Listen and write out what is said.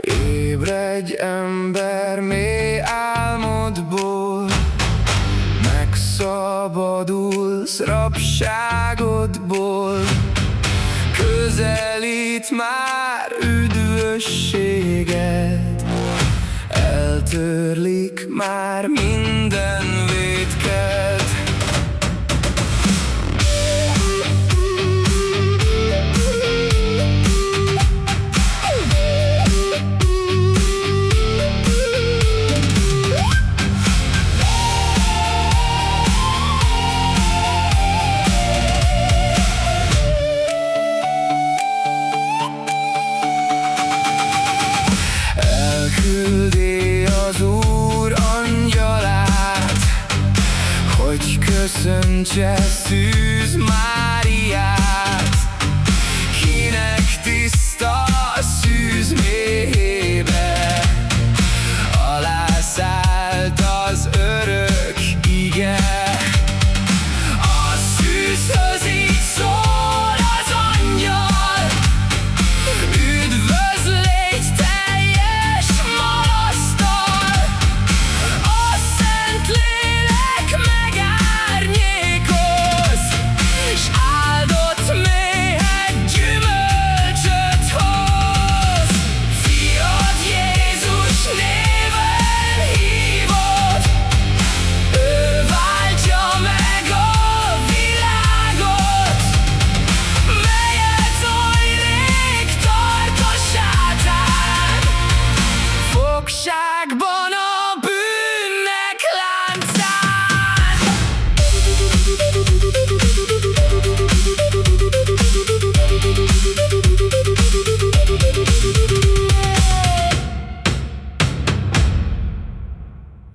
Ébredj ember mély álmodból. Megszabadulsz rabságodból. Közelít már üdvösséged. Eltörlik már minden küldi az Úr angyalát, hogy köszöntse szűz Máriát, kinek tiszta a szűz méhébe, alászállt az örök igen.